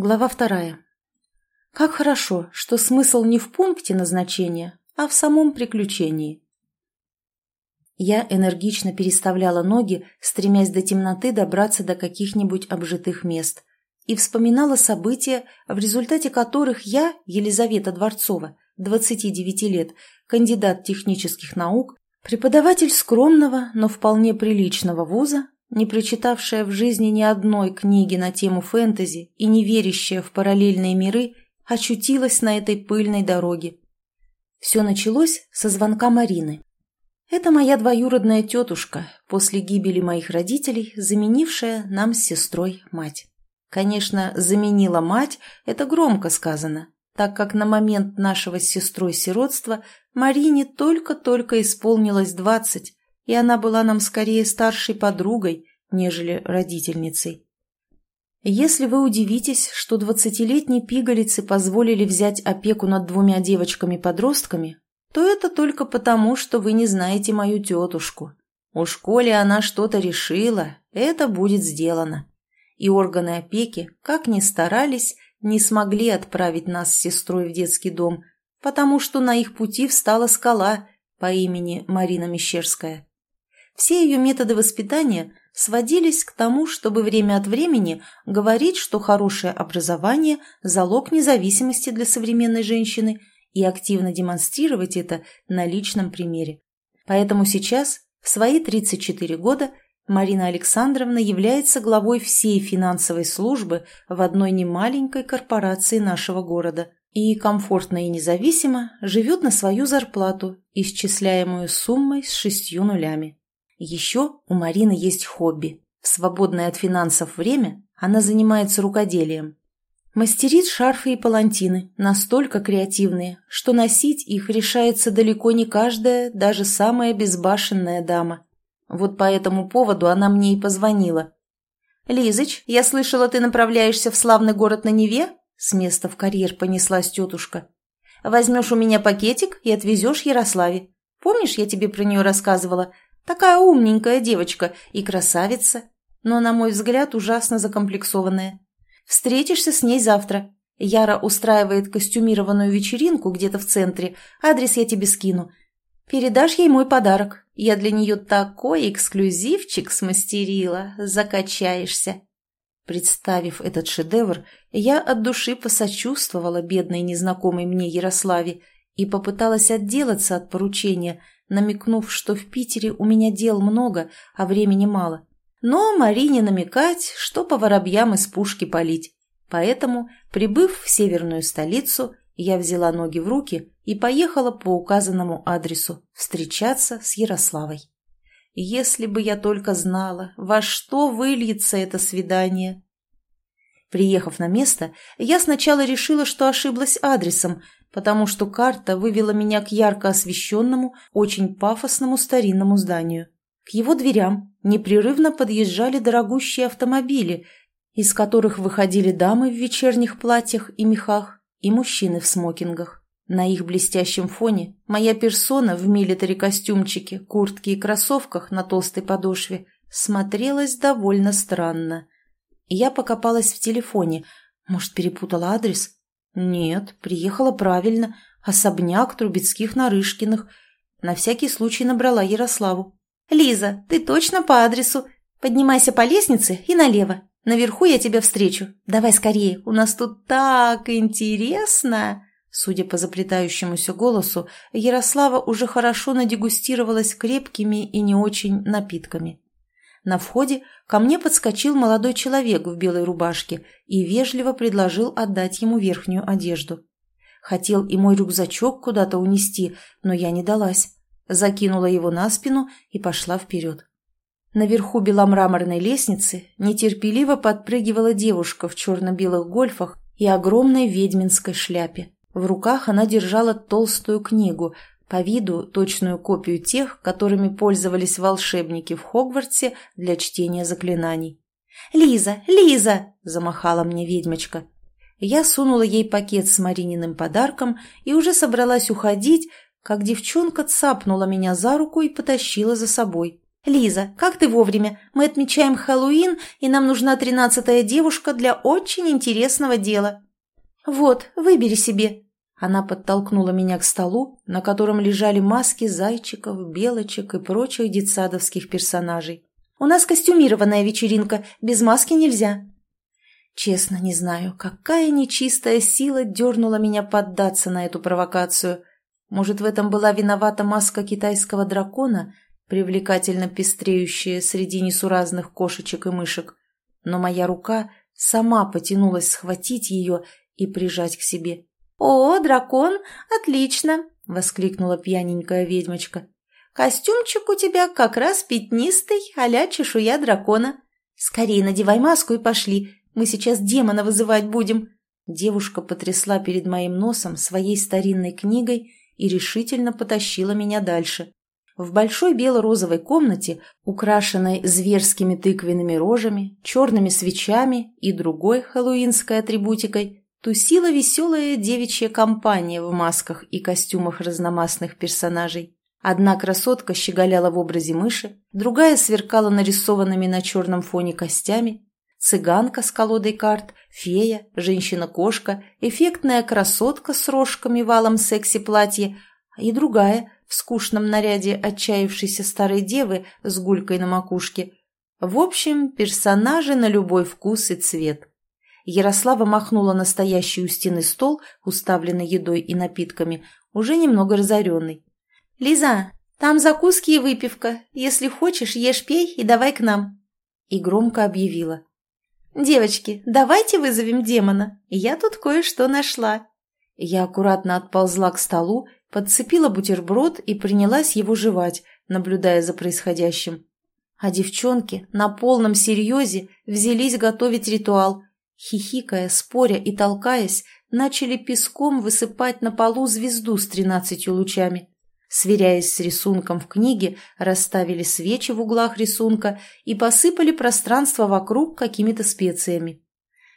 Глава вторая. Как хорошо, что смысл не в пункте назначения, а в самом приключении. Я энергично переставляла ноги, стремясь до темноты добраться до каких-нибудь обжитых мест, и вспоминала события, в результате которых я, Елизавета Дворцова, 29 лет, кандидат технических наук, преподаватель скромного, но вполне приличного вуза, не прочитавшая в жизни ни одной книги на тему фэнтези и не верящая в параллельные миры, очутилась на этой пыльной дороге. Все началось со звонка Марины. Это моя двоюродная тетушка, после гибели моих родителей, заменившая нам с сестрой мать. Конечно, заменила мать, это громко сказано, так как на момент нашего с сестрой сиротства Марине только-только исполнилось двадцать, и она была нам скорее старшей подругой, нежели родительницей. Если вы удивитесь, что двадцатилетней пигалице позволили взять опеку над двумя девочками-подростками, то это только потому, что вы не знаете мою тетушку. У школе она что-то решила, это будет сделано. И органы опеки, как ни старались, не смогли отправить нас с сестрой в детский дом, потому что на их пути встала скала по имени Марина Мещерская. Все ее методы воспитания сводились к тому, чтобы время от времени говорить, что хорошее образование – залог независимости для современной женщины, и активно демонстрировать это на личном примере. Поэтому сейчас, в свои 34 года, Марина Александровна является главой всей финансовой службы в одной немаленькой корпорации нашего города и комфортно и независимо живет на свою зарплату, исчисляемую суммой с шестью нулями. Еще у Марины есть хобби. В свободное от финансов время она занимается рукоделием. Мастерит шарфы и палантины, настолько креативные, что носить их решается далеко не каждая, даже самая безбашенная дама. Вот по этому поводу она мне и позвонила. «Лизыч, я слышала, ты направляешься в славный город на Неве?» С места в карьер понеслась тетушка. «Возьмешь у меня пакетик и отвезешь Ярославе. Помнишь, я тебе про нее рассказывала? Такая умненькая девочка и красавица, но, на мой взгляд, ужасно закомплексованная. Встретишься с ней завтра. Яра устраивает костюмированную вечеринку где-то в центре. Адрес я тебе скину. Передашь ей мой подарок. Я для нее такой эксклюзивчик смастерила. Закачаешься. Представив этот шедевр, я от души посочувствовала бедной незнакомой мне Ярославе и попыталась отделаться от поручения – намекнув, что в Питере у меня дел много, а времени мало. Но Марине намекать, что по воробьям из пушки палить. Поэтому, прибыв в северную столицу, я взяла ноги в руки и поехала по указанному адресу встречаться с Ярославой. Если бы я только знала, во что выльется это свидание. Приехав на место, я сначала решила, что ошиблась адресом, потому что карта вывела меня к ярко освещенному, очень пафосному старинному зданию. К его дверям непрерывно подъезжали дорогущие автомобили, из которых выходили дамы в вечерних платьях и мехах и мужчины в смокингах. На их блестящем фоне моя персона в милитари-костюмчике, куртке и кроссовках на толстой подошве смотрелась довольно странно. Я покопалась в телефоне. Может, перепутала адрес? «Нет, приехала правильно. Особняк Трубецких-Нарышкиных. На всякий случай набрала Ярославу. «Лиза, ты точно по адресу. Поднимайся по лестнице и налево. Наверху я тебя встречу. Давай скорее, у нас тут так интересно!» Судя по заплетающемуся голосу, Ярослава уже хорошо надегустировалась крепкими и не очень напитками. На входе ко мне подскочил молодой человек в белой рубашке и вежливо предложил отдать ему верхнюю одежду. Хотел и мой рюкзачок куда-то унести, но я не далась. Закинула его на спину и пошла вперед. Наверху беломраморной лестницы нетерпеливо подпрыгивала девушка в черно-белых гольфах и огромной ведьминской шляпе. В руках она держала толстую книгу, по виду точную копию тех, которыми пользовались волшебники в Хогвартсе для чтения заклинаний. «Лиза! Лиза!» – замахала мне ведьмочка. Я сунула ей пакет с Марининым подарком и уже собралась уходить, как девчонка цапнула меня за руку и потащила за собой. «Лиза, как ты вовремя? Мы отмечаем Хэллоуин, и нам нужна тринадцатая девушка для очень интересного дела». «Вот, выбери себе». Она подтолкнула меня к столу, на котором лежали маски зайчиков, белочек и прочих детсадовских персонажей. «У нас костюмированная вечеринка, без маски нельзя». Честно, не знаю, какая нечистая сила дернула меня поддаться на эту провокацию. Может, в этом была виновата маска китайского дракона, привлекательно пестреющая среди несуразных кошечек и мышек. Но моя рука сама потянулась схватить ее и прижать к себе. «О, дракон, отлично!» — воскликнула пьяненькая ведьмочка. «Костюмчик у тебя как раз пятнистый, а чешуя дракона. Скорее надевай маску и пошли, мы сейчас демона вызывать будем!» Девушка потрясла перед моим носом своей старинной книгой и решительно потащила меня дальше. В большой бело-розовой комнате, украшенной зверскими тыквенными рожами, черными свечами и другой хэллоуинской атрибутикой, тусила веселая девичья компания в масках и костюмах разномастных персонажей. Одна красотка щеголяла в образе мыши, другая сверкала нарисованными на черном фоне костями, цыганка с колодой карт, фея, женщина-кошка, эффектная красотка с рожками валом секси-платье и другая в скучном наряде отчаявшейся старой девы с гулькой на макушке. В общем, персонажи на любой вкус и цвет. Ярослава махнула настоящий у стены стол, уставленный едой и напитками, уже немного разоренный. «Лиза, там закуски и выпивка. Если хочешь, ешь, пей и давай к нам». И громко объявила. «Девочки, давайте вызовем демона. Я тут кое-что нашла». Я аккуратно отползла к столу, подцепила бутерброд и принялась его жевать, наблюдая за происходящим. А девчонки на полном серьезе взялись готовить ритуал. Хихикая, споря и толкаясь, начали песком высыпать на полу звезду с тринадцатью лучами. Сверяясь с рисунком в книге, расставили свечи в углах рисунка и посыпали пространство вокруг какими-то специями.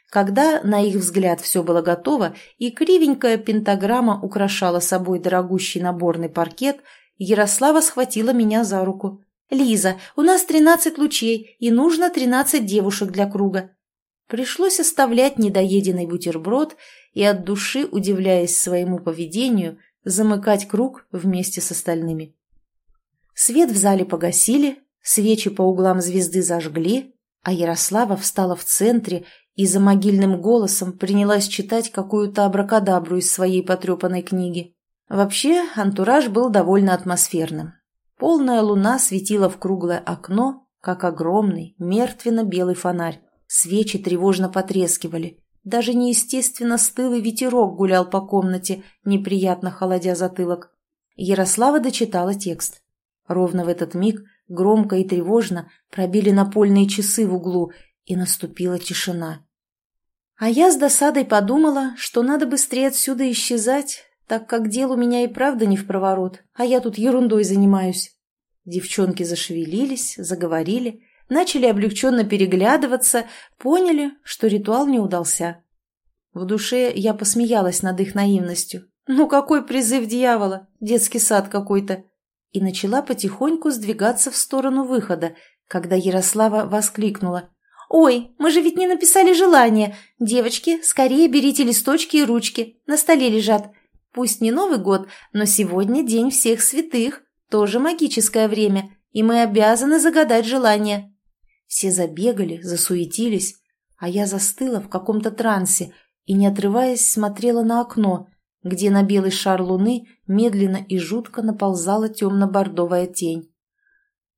Когда, на их взгляд, все было готово, и кривенькая пентаграмма украшала собой дорогущий наборный паркет, Ярослава схватила меня за руку. «Лиза, у нас тринадцать лучей, и нужно тринадцать девушек для круга». Пришлось оставлять недоеденный бутерброд и от души, удивляясь своему поведению, замыкать круг вместе с остальными. Свет в зале погасили, свечи по углам звезды зажгли, а Ярослава встала в центре и за могильным голосом принялась читать какую-то абракадабру из своей потрепанной книги. Вообще, антураж был довольно атмосферным. Полная луна светила в круглое окно, как огромный, мертвенно-белый фонарь. Свечи тревожно потрескивали, даже неестественно стылый ветерок гулял по комнате, неприятно холодя затылок. Ярослава дочитала текст. Ровно в этот миг громко и тревожно пробили напольные часы в углу, и наступила тишина. А я с досадой подумала, что надо быстрее отсюда исчезать, так как дел у меня и правда не в проворот, а я тут ерундой занимаюсь. Девчонки зашевелились, заговорили, начали облегченно переглядываться, поняли, что ритуал не удался. В душе я посмеялась над их наивностью. Ну какой призыв дьявола? Детский сад какой-то. И начала потихоньку сдвигаться в сторону выхода, когда Ярослава воскликнула. «Ой, мы же ведь не написали желание! Девочки, скорее берите листочки и ручки, на столе лежат. Пусть не Новый год, но сегодня день всех святых, тоже магическое время, и мы обязаны загадать желание». Все забегали, засуетились, а я застыла в каком-то трансе и, не отрываясь, смотрела на окно, где на белый шар луны медленно и жутко наползала темно-бордовая тень.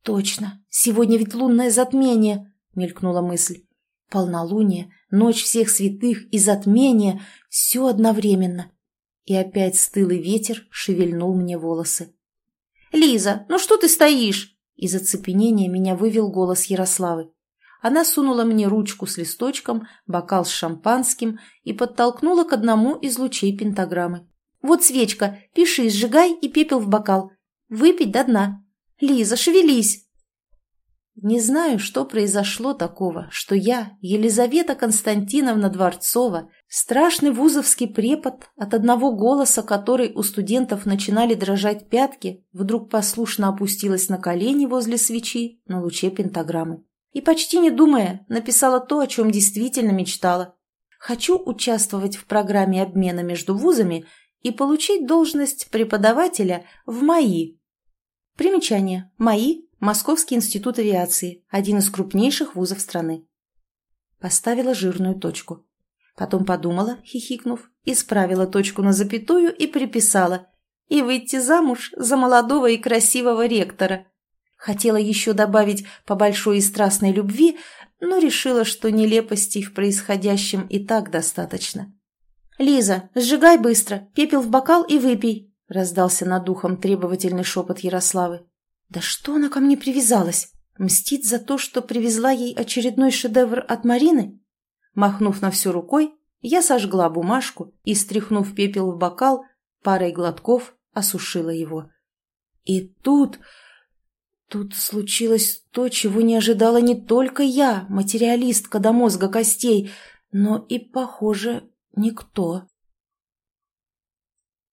«Точно, сегодня ведь лунное затмение!» — мелькнула мысль. «Полнолуние, ночь всех святых и затмение — все одновременно!» И опять стылый ветер шевельнул мне волосы. «Лиза, ну что ты стоишь?» Из оцепенения меня вывел голос Ярославы. Она сунула мне ручку с листочком, бокал с шампанским и подтолкнула к одному из лучей пентаграммы. «Вот свечка, пиши, сжигай и пепел в бокал. Выпить до дна. Лиза, шевелись!» Не знаю, что произошло такого, что я, Елизавета Константиновна Дворцова, страшный вузовский препод, от одного голоса который у студентов начинали дрожать пятки, вдруг послушно опустилась на колени возле свечи на луче пентаграммы. И почти не думая, написала то, о чем действительно мечтала. Хочу участвовать в программе обмена между вузами и получить должность преподавателя в МАИ. Примечание. МАИ – Московский институт авиации, один из крупнейших вузов страны. Поставила жирную точку. Потом подумала, хихикнув, исправила точку на запятую и приписала. И выйти замуж за молодого и красивого ректора. Хотела еще добавить по большой и страстной любви, но решила, что нелепостей в происходящем и так достаточно. «Лиза, сжигай быстро, пепел в бокал и выпей», — раздался над ухом требовательный шепот Ярославы. «Да что она ко мне привязалась? Мстит за то, что привезла ей очередной шедевр от Марины?» Махнув на всю рукой, я сожгла бумажку и, стряхнув пепел в бокал, парой глотков осушила его. И тут... Тут случилось то, чего не ожидала не только я, материалистка до мозга костей, но и, похоже, никто.